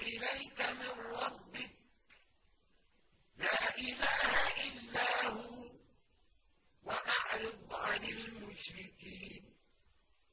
إِلَيْكَ مِن رَّبِّكَ ۖ. لَا إِلَٰهَ إِلَّا هُوَ ۖ. وَأَعْرِضْ عَنِ الْمُشْرِكِينَ.